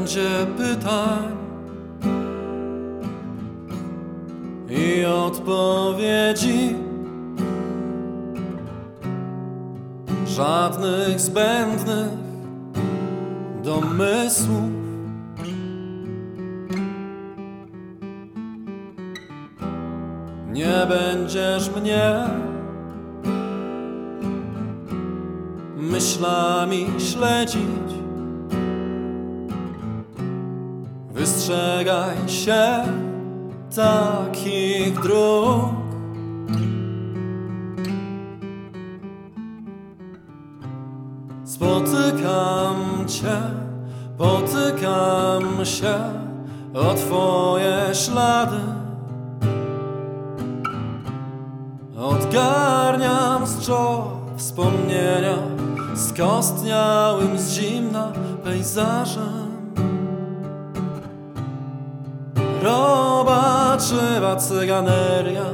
będzie pytań i odpowiedzi. Żadnych zbędnych domysłów. Nie będziesz mnie myślami śledzić. Wystrzegaj się takich dróg. Spotykam cię, potykam się o twoje ślady. Odgarniam z czoła wspomnienia skostniałym z zimna pejzażem. Roba czywa cyganeria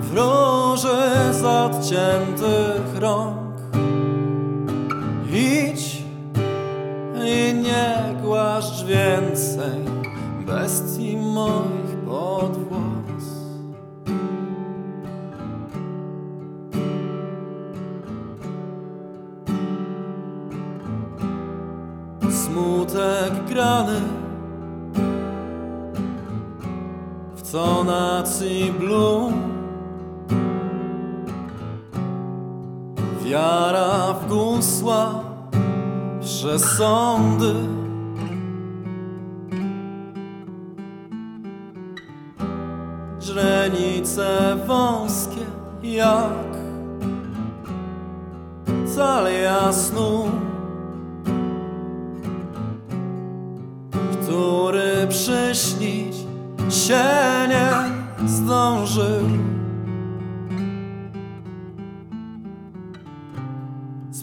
wróży z odciętych rąk. Idź i nie głaszcz więcej bestii moich pod włos. Smutek grany w tonacji blue Wiara w gusła przesądy Źrenice wąskie jak talia snu Który przyśnić się zdążył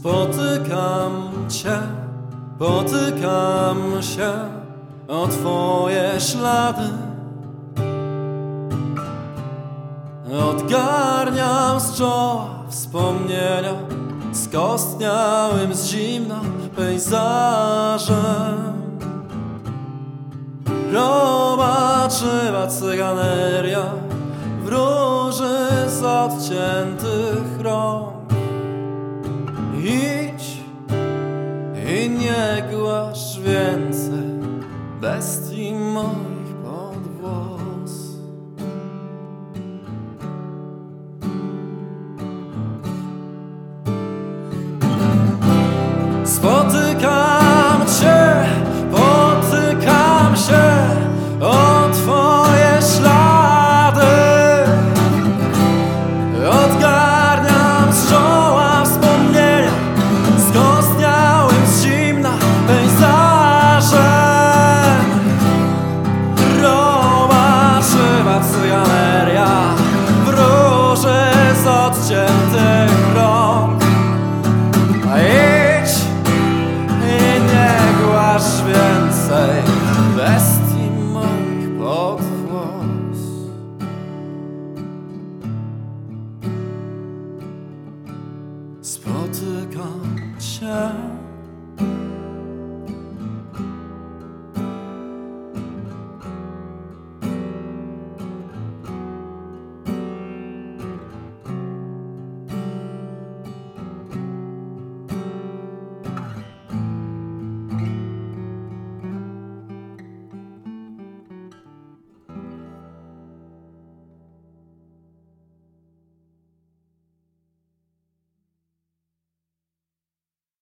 Spotykam cię, potykam się o twoje ślady. Odgarniam z czoła wspomnienia skostniałym z zimna pejzażem. Czywa cyganeria wróży z odciętych rąk. Idź i nie głaszcz więcej bestii moich pod włos. Spotykam Spotykam cię